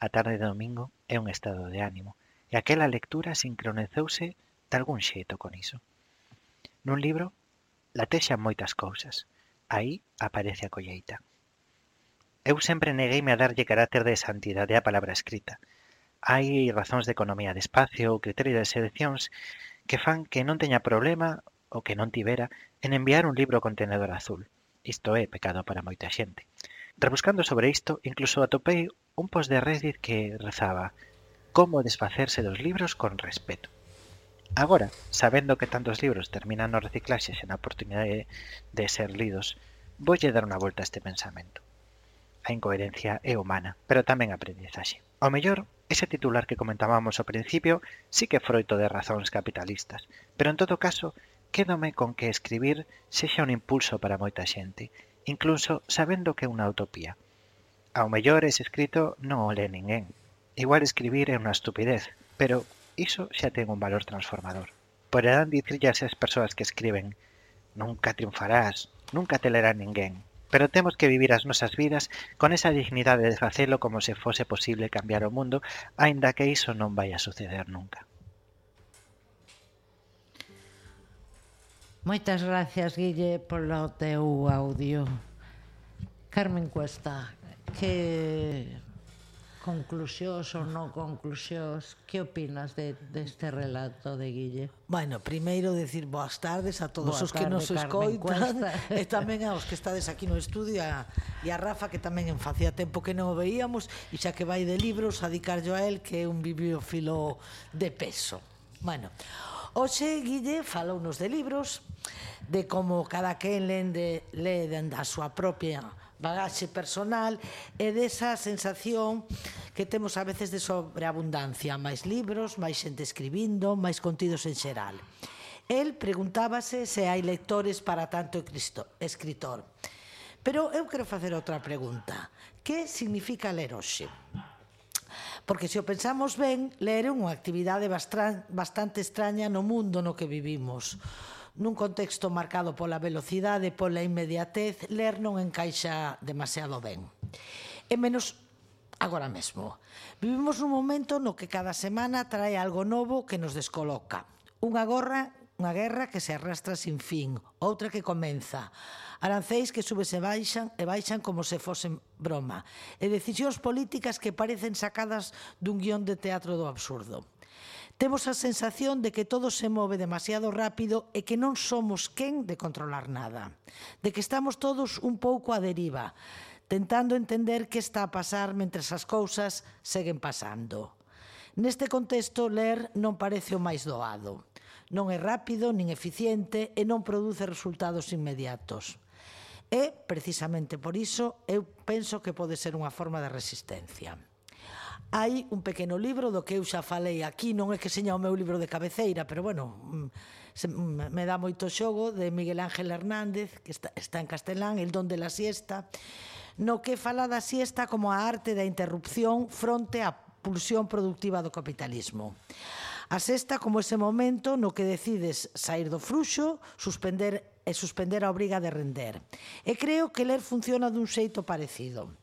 A tarde de domingo é un estado de ánimo e aquela lectura sincronizouse de algún xeito con iso. Nun libro latexan moitas cousas, aí aparece a colleita. Eu sempre negueime a darlle carácter de santidade á palabra escrita. Hai razóns de economía de espacio ou criterio de seleccións que fan que non teña problema o que non tivera en enviar un libro contenedor azul. Isto é pecado para moita xente. Rebuscando sobre isto, incluso atopei un post de Reddit que rezaba como desfacerse dos libros con respeto. Agora, sabendo que tantos libros terminan no reciclaxe sen a oportunidade de ser lidos, voulle dar unha volta a este pensamento. A incoherencia é humana, pero tamén a aprendizaxe. Ao mellor, ese titular que comentábamos ao principio sí que froito de razóns capitalistas, pero en todo caso, quédome con que escribir sexa un impulso para moita xente, incluso sabendo que é unha utopía. Ao mellor ese escrito non o lee ninguén. Igual escribir é unha estupidez, pero iso xa ten un valor transformador. Poderán dicirlle as persoas que escriben Nunca triunfarás, nunca te lerá ninguén, pero temos que vivir as nosas vidas con esa dignidade de facelo como se fose posible cambiar o mundo, aínda que iso non vai a suceder nunca. Moitas gracias, Guille, polo teu audio. Carmen Cuesta, que conclusións ou non conclusións. Que opinas de, deste de relato de Guille? Bueno, primeiro decir boas tardes a todos Boa os que tarde, nos escoitan (laughs) e tamén aos que estades aquí no estudio a, e a Rafa que tamén en facía tempo que non o veíamos e xa que vai de libros a dicarlo a el que é un bibliófilo de peso. Bueno, hoxe Guille falounos de libros, de como cada quen lende, lee dende a súa propia bagaxe personal e desa sensación que temos a veces de sobreabundancia, máis libros, máis xente escribindo, máis contidos en xeral. El preguntábase se hai lectores para tanto Cristo, escritor. Pero eu quero facer outra pregunta. Que significa ler hoxe? Porque se o pensamos ben, ler é unha actividade bastante extraña no mundo no que vivimos nun contexto marcado pola velocidade, pola inmediatez, ler non encaixa demasiado ben. E menos agora mesmo. Vivimos nun momento no que cada semana trae algo novo que nos descoloca. Unha gorra unha guerra que se arrastra sin fin, outra que comeza, Arancéis que subes e baixan e baixan como se fosen broma, e decisións políticas que parecen sacadas dun guión de teatro do absurdo. Temos a sensación de que todo se move demasiado rápido e que non somos quen de controlar nada, de que estamos todos un pouco a deriva, tentando entender que está a pasar mentre as cousas seguen pasando. Neste contexto, ler non parece o máis doado. Non é rápido, nin eficiente e non produce resultados inmediatos. E, precisamente por iso, eu penso que pode ser unha forma de resistencia hai un pequeno libro do que eu xa falei aquí, non é que seña o meu libro de cabeceira, pero bueno, mm, se, mm, me dá moito xogo de Miguel Ángel Hernández, que está, está en castelán, El don de la siesta, no que fala da siesta como a arte da interrupción fronte á pulsión productiva do capitalismo. A sexta como ese momento no que decides sair do fruxo, suspender e suspender a obriga de render. E creo que ler funciona dun xeito parecido.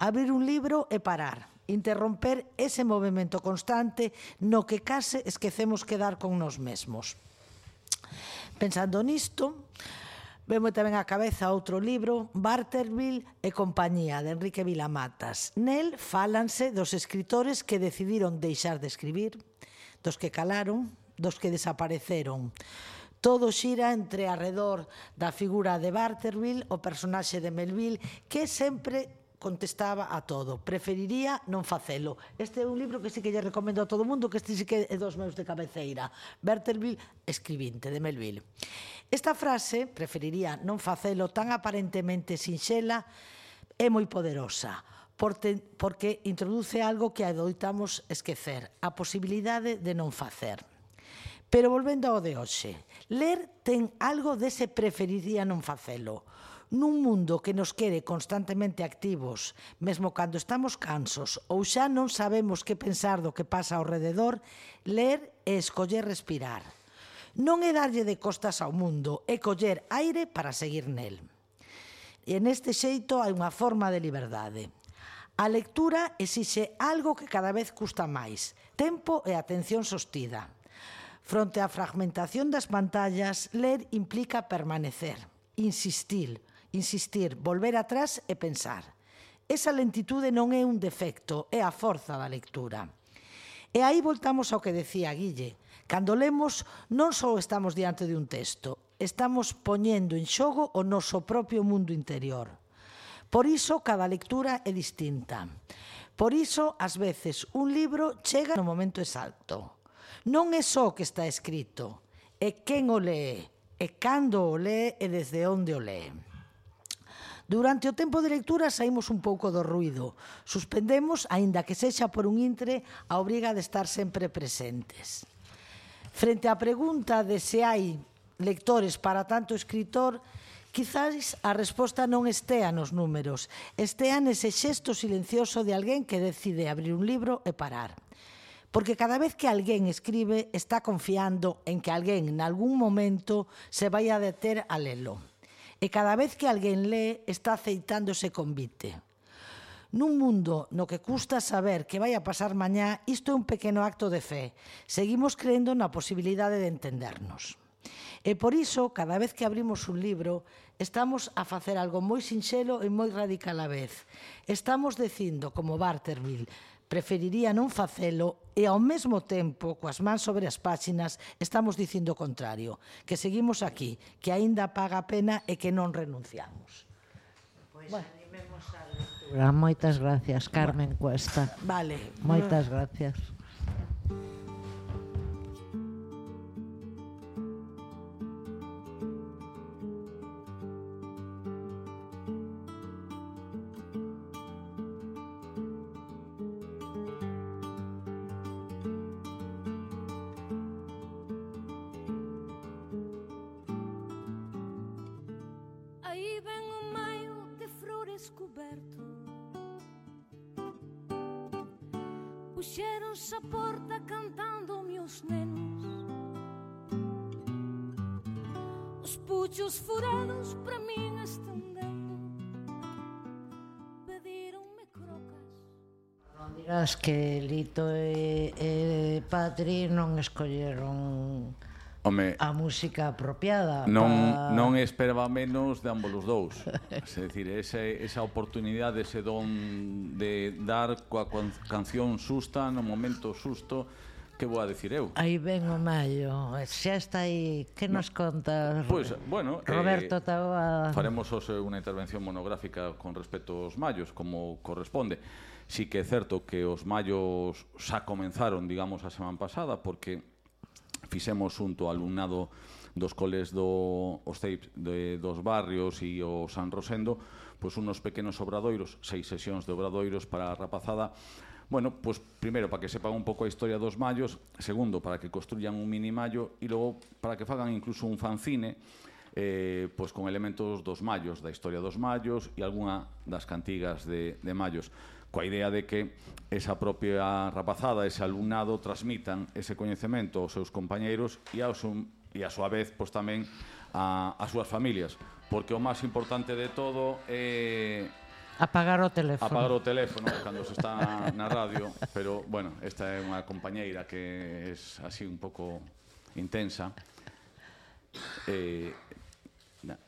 Abrir un libro e parar, interromper ese movimento constante no que case esquecemos quedar con nos mesmos. Pensando nisto, Vemo tamén a cabeza outro libro, Barterville e compañía, de Enrique Vilamatas. Nel falanse dos escritores que decidiron deixar de escribir, dos que calaron, dos que desapareceron. Todo xira entre arredor da figura de Barterville, o personaxe de Melville, que sempre contestaba a todo. Preferiría non facelo. Este é un libro que sí que lle recomendo a todo mundo, que este sí que é dos meus de cabeceira. Berterville, escribinte, de Melville. Esta frase, preferiría non facelo, tan aparentemente sinxela, é moi poderosa porque introduce algo que adoitamos esquecer, a posibilidade de non facer. Pero volvendo ao de hoxe, ler ten algo dese preferiría non facelo. Nun mundo que nos quere constantemente activos, mesmo cando estamos cansos ou xa non sabemos que pensar do que pasa ao rededor, ler e escoller respirar. Non é darlle de costas ao mundo, é coller aire para seguir nel. E neste xeito hai unha forma de liberdade. A lectura exixe algo que cada vez custa máis, tempo e atención sostida. Fronte á fragmentación das pantallas, ler implica permanecer, insistir, insistir, volver atrás e pensar. Esa lentitude non é un defecto, é a forza da lectura. E aí voltamos ao que decía Guille. Cando lemos, non só estamos diante de un texto, estamos poñendo en xogo o noso propio mundo interior. Por iso, cada lectura é distinta. Por iso, ás veces, un libro chega no momento exacto. Non é só o que está escrito, é quen o lee, e cando o lee e desde onde o lee. Durante o tempo de lectura saímos un pouco do ruido. Suspendemos, aínda que sexa por un intre, a obriga de estar sempre presentes. Frente á pregunta de se hai lectores para tanto escritor, quizás a resposta non estea nos números, estea nese xesto silencioso de alguén que decide abrir un libro e parar. Porque cada vez que alguén escribe, está confiando en que alguén, en algún momento, se vai a deter a lelo e cada vez que alguén lee está aceitándose convite. Nun mundo no que custa saber que vai a pasar mañá, isto é un pequeno acto de fé. Seguimos creendo na posibilidade de entendernos. E por iso, cada vez que abrimos un libro, estamos a facer algo moi sinxelo e moi radical a vez. Estamos dicindo, como Barterville, preferiría non facelo e ao mesmo tempo, coas mans sobre as páxinas, estamos dicindo o contrario, que seguimos aquí, que aínda paga a pena e que non renunciamos. Pois bueno. animemos a lectura. Moitas gracias, Carmen Cuesta. Vale. Moitas gracias. Puxeronse a porta cantando meus nenos. Os puchos furados para min estendendo Pedironme crocas. Non dirás que Lito e, e Patri non escolleron Home, a música apropiada non, pa... non esperaba menos de ambos os dous é dicir, ese, esa oportunidade ese don de dar coa canción susta no momento susto que vou a decir eu? Aí ven o Maio, xa está aí, que nos no. conta pois, pues, bueno, Roberto eh, Taboada? Faremos hoxe unha intervención monográfica con respecto aos Maios, como corresponde. Si que é certo que os Maios xa comenzaron, digamos, a semana pasada, porque fixemos xunto ao alumnado dos coles do os CEIP de, dos barrios e o San Rosendo, pois unos pequenos obradoiros, seis sesións de obradoiros para a rapazada, Bueno, pois primeiro para que sepan un pouco a historia dos mallos, segundo para que construyan un mini mallo e logo para que fagan incluso un fanzine eh, pois con elementos dos mallos, da historia dos mallos e algunha das cantigas de, de mallos coa idea de que esa propia rapazada, ese alumnado transmitan ese coñecemento aos seus compañeiros e ao sum, e a súa vez pois tamén a, as súas familias, porque o máis importante de todo é Apagar o teléfono. Apagar o teléfono cando se está na radio, pero bueno, esta é unha compañeira que é así un pouco intensa. Eh,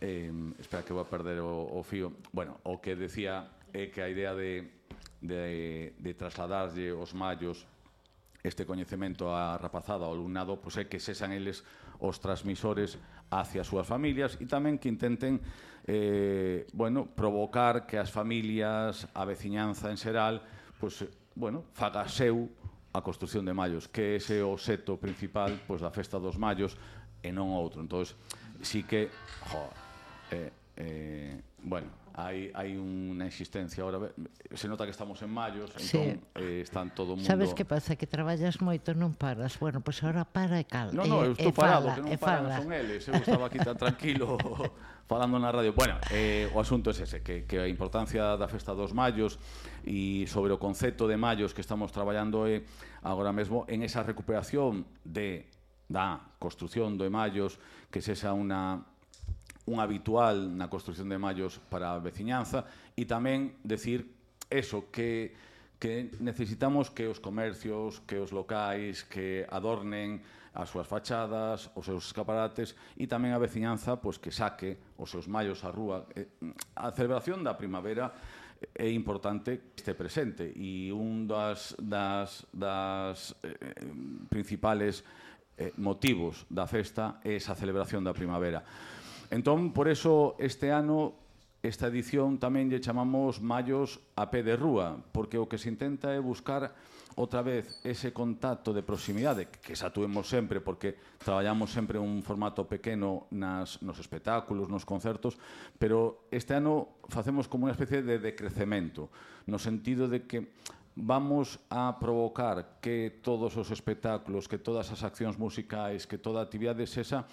eh, espera que vou a perder o, o fío. Bueno, o que decía é eh, que a idea de de, de trasladarlle os mallos este coñecemento a rapazada ao alumnado, pois é que sexan eles os transmisores hacia as súas familias e tamén que intenten eh, bueno, provocar que as familias, a veciñanza en xeral, pois, bueno, faga seu a construción de mallos, que ese é o seto principal pois, da festa dos mallos e non outro. Entón, sí que, jo, eh, eh, bueno, hai, hai unha existencia. Agora se nota que estamos en maio, sí. entón eh, están todo o mundo sabes que pasa? Que traballas moito non paras. Bueno, pois pues agora para e cal. No, no, eh, eu estou e parado fala, que non paran fala. son eles. Eu estaba aquí tan tranquilo (laughs) falando na radio. Bueno, eh, o asunto é ese que, que a importancia da festa dos mallos e sobre o concepto de mallos que estamos traballando é agora mesmo en esa recuperación de da construción do maios que sexa unha un habitual na construción de mallos para a veciñanza e tamén decir eso que que necesitamos que os comercios, que os locais, que adornen as súas fachadas, os seus escaparates e tamén a veciñanza pois que saque os seus mallos á rúa. Eh, a celebración da primavera é importante que este presente e un das, das, das eh, principales eh, motivos da festa é esa celebración da primavera Entón, por eso, este ano, esta edición tamén lle chamamos Mallos a pé de rúa, porque o que se intenta é buscar outra vez ese contacto de proximidade que xa satuemos sempre porque traballamos sempre un formato pequeno nas, nos espectáculos, nos concertos pero este ano facemos como unha especie de decrecemento no sentido de que vamos a provocar que todos os espectáculos, que todas as accións musicais, que toda a actividade sexa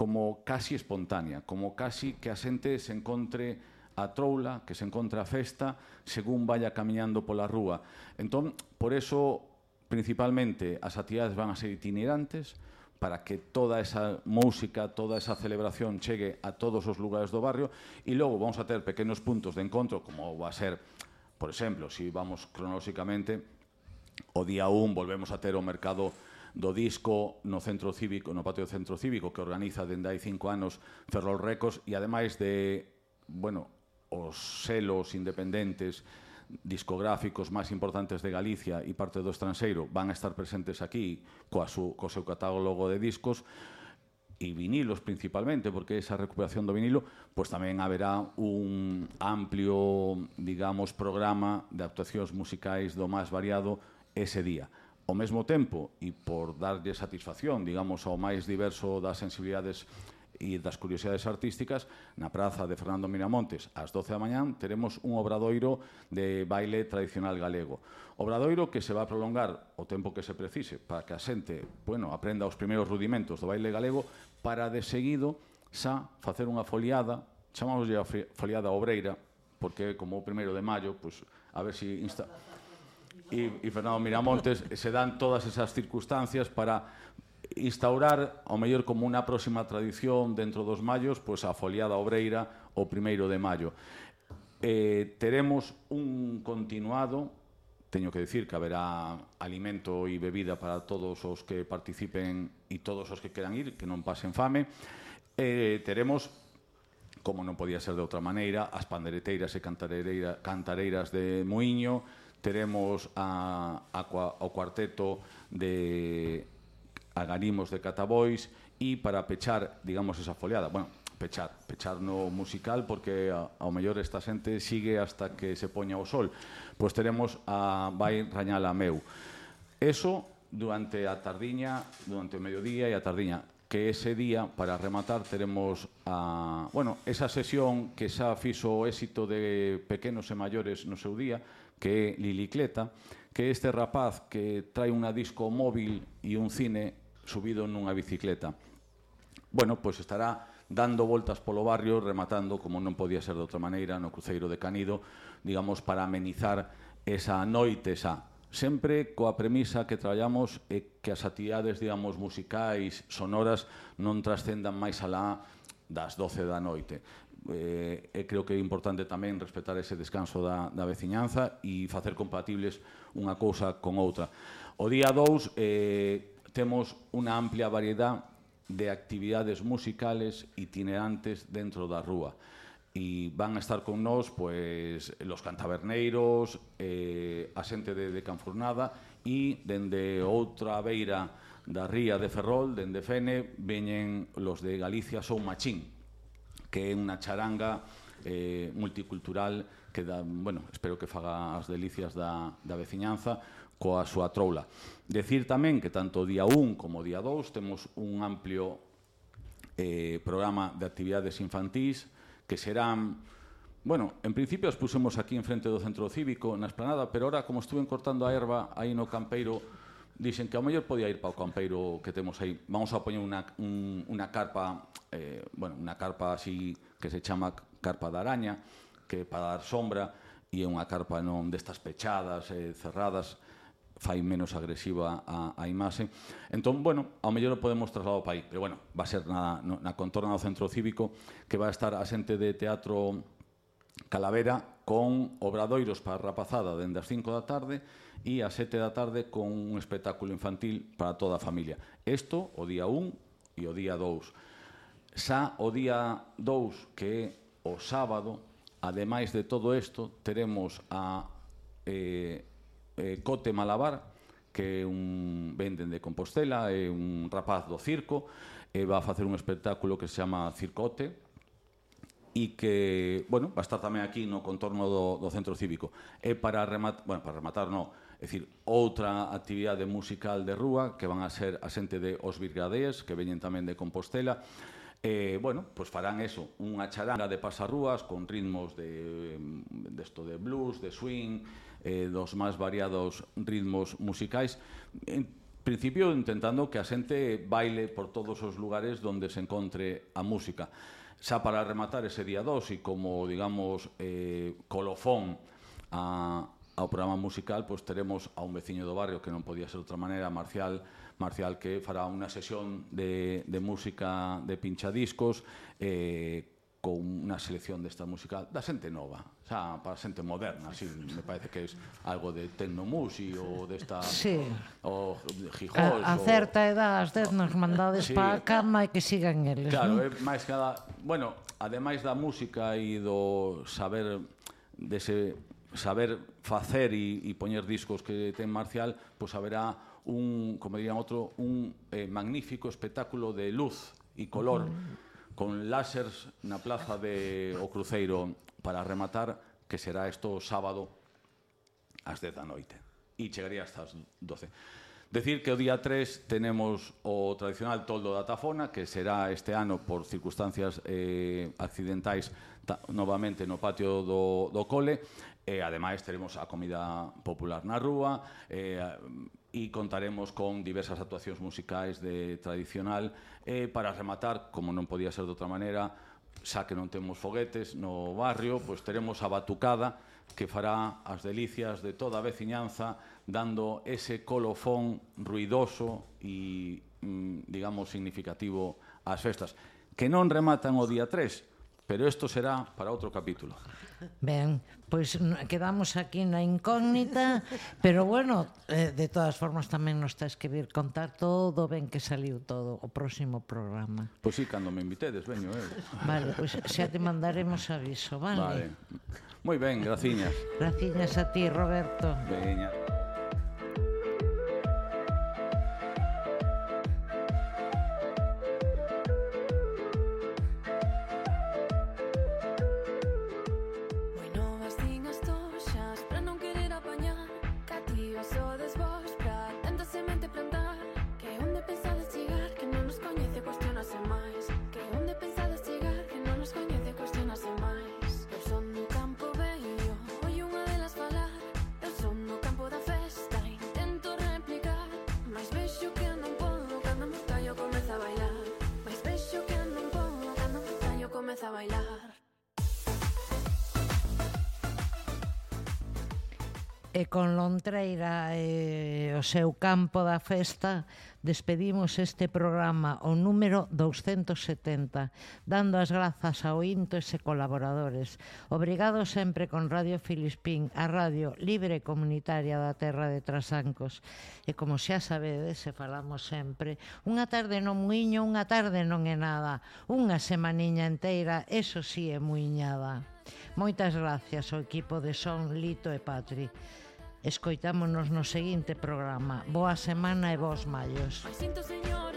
como casi espontánea, como casi que a xente se encontre a troula, que se encontra a festa, según vaya camiñando pola rúa. Entón, por eso, principalmente, as actividades van a ser itinerantes, para que toda esa música, toda esa celebración chegue a todos os lugares do barrio e logo vamos a ter pequenos puntos de encontro como va a ser, por exemplo, se si vamos cronolóxicamente o día 1 volvemos a ter o mercado do disco no centro cívico, no patio do centro cívico que organiza dende hai cinco anos Ferrol Records e ademais de, bueno, os selos independentes discográficos máis importantes de Galicia e parte do estranxeiro van a estar presentes aquí coa su, co seu catálogo de discos e vinilos principalmente, porque esa recuperación do vinilo, pois tamén haberá un amplio, digamos, programa de actuacións musicais do máis variado ese día. Ao mesmo tempo, e por darlle satisfacción, digamos, ao máis diverso das sensibilidades e das curiosidades artísticas, na praza de Fernando Miramontes, ás 12 da mañán, teremos un obradoiro de baile tradicional galego. Obradoiro que se va a prolongar o tempo que se precise para que a xente, bueno, aprenda os primeiros rudimentos do baile galego para de seguido xa facer unha foliada, chamámoslle a foliada obreira, porque como o primeiro de maio, pues, a ver si insta e, e Fernando Miramontes se dan todas esas circunstancias para instaurar ao mellor como unha próxima tradición dentro dos mallos, pois a foliada obreira o primeiro de maio. Eh, teremos un continuado, teño que decir que haberá alimento e bebida para todos os que participen e todos os que queran ir, que non pasen fame. Eh, teremos como non podía ser de outra maneira, as pandereteiras e cantareira, cantareiras de Muiño, teremos a, a, o cuarteto de Agarimos de Catabois e para pechar, digamos, esa foliada, bueno, pechar, pechar no musical porque a, ao mellor esta xente sigue hasta que se poña o sol. Pois teremos a Vai Rañala Meu. Eso durante a tardiña, durante o mediodía e a tardiña que ese día, para rematar, teremos a, bueno, esa sesión que xa fixo o éxito de pequenos e maiores no seu día, que é Lilicleta, que é este rapaz que trae unha disco móvil e un cine subido nunha bicicleta. Bueno, pois estará dando voltas polo barrio, rematando, como non podía ser de outra maneira, no cruceiro de Canido, digamos, para amenizar esa noite, esa sempre coa premisa que traballamos é que as actividades, digamos, musicais, sonoras, non trascendan máis alá das 12 da noite eh, e creo que é importante tamén respetar ese descanso da, da veciñanza e facer compatibles unha cousa con outra. O día 2 eh, temos unha amplia variedade de actividades musicales itinerantes dentro da rúa e van a estar con nós pois, los cantaberneiros, eh, a xente de, de Canfurnada e dende outra beira da ría de Ferrol, dende Fene, veñen los de Galicia Son Machín, que é unha charanga eh, multicultural que da, bueno, espero que faga as delicias da, da veciñanza coa súa troula. Decir tamén que tanto o día 1 como o día 2 temos un amplio eh, programa de actividades infantís que serán Bueno, en principio as pusemos aquí en frente do centro cívico, na esplanada, pero ahora, como estuven cortando a erva aí no campeiro, dixen que ao mellor podía ir para o campeiro que temos aí. Vamos a poñer unha, un, unha carpa, eh, bueno, unha carpa así que se chama carpa da araña, que para dar sombra, e é unha carpa non destas pechadas, eh, cerradas, fai menos agresiva a, a imaxe. Entón, bueno, ao mellor o podemos trasladar para aí, pero bueno, va a ser na, na contorna do centro cívico que vai estar a xente de teatro Calavera con obradoiros para a rapazada dende as 5 da tarde e as 7 da tarde con un espectáculo infantil para toda a familia. Isto o día 1 e o día 2. Xa o día 2, que é o sábado, ademais de todo isto, teremos a eh, eh, Cote Malabar, que é un venden de Compostela, é un rapaz do circo, e va a facer un espectáculo que se chama Circote, e que, bueno, va estar tamén aquí no contorno do, do centro cívico. E para rematar, bueno, para rematar no, é dicir, outra actividade musical de rúa que van a ser a xente de Os Virgadés, que veñen tamén de Compostela, Eh, bueno, pois pues farán eso, unha charanga de pasarrúas con ritmos de desto de, de blues, de swing, eh, dos máis variados ritmos musicais. En, principio intentando que a xente baile por todos os lugares donde se encontre a música. Xa para rematar ese día 2 e como, digamos, eh, colofón a, ao programa musical, pois teremos a un veciño do barrio que non podía ser outra maneira, Marcial, Marcial que fará unha sesión de, de música de pinchadiscos eh, con unha selección desta música da xente nova, xa para xente moderna, así me parece que é algo de Tecnomusi ou desta sí. o Gijós. A, a certa edad as dez nos mandades sí. para a cama e que sigan eles. Claro, non? é máis que nada, bueno, ademais da música e do saber dese saber facer e, e poñer discos que ten Marcial, pois haberá un, como dirían outro, un eh, magnífico espectáculo de luz e color uh -huh. con lásers na plaza de O Cruceiro para rematar, que será isto o sábado ás 10 da noite. E chegaría hasta as 12. Decir que o día 3 tenemos o tradicional toldo da Tafona, que será este ano por circunstancias eh, accidentais ta, novamente no patio do, do cole, e ademais teremos a comida popular na rúa, eh, e contaremos con diversas actuacións musicais de tradicional, e para rematar, como non podía ser de outra maneira, xa que non temos foguetes no barrio, pois teremos a batucada que fará as delicias de toda a veciñanza dando ese colofón ruidoso e, mm, digamos, significativo ás festas que non rematan o día 3, Pero isto será para outro capítulo. Ben, pois quedamos aquí na incógnita, pero bueno, eh, de todas formas tamén nos tens que vir contar todo ben que saliu todo o próximo programa. Pois sí, cando me invitedes, veño eu. Vale, pois xa te mandaremos aviso, vale? Vale. Moi ben, graciñas. Graciñas a ti, Roberto. Veña. e con Lontreira e o seu campo da festa despedimos este programa o número 270 dando as grazas ao Into e colaboradores. Obrigado sempre con Radio Filispín a radio libre e comunitaria da terra de Trasancos. E como xa sabedes se falamos sempre unha tarde non muiño unha tarde non é nada. Unha semaniña enteira eso sí é muiñada. Moitas gracias ao equipo de Son Lito e Patri. Escoitámonos no seguinte programa. Boa semana e bos mallos. Ai, sinto, señor.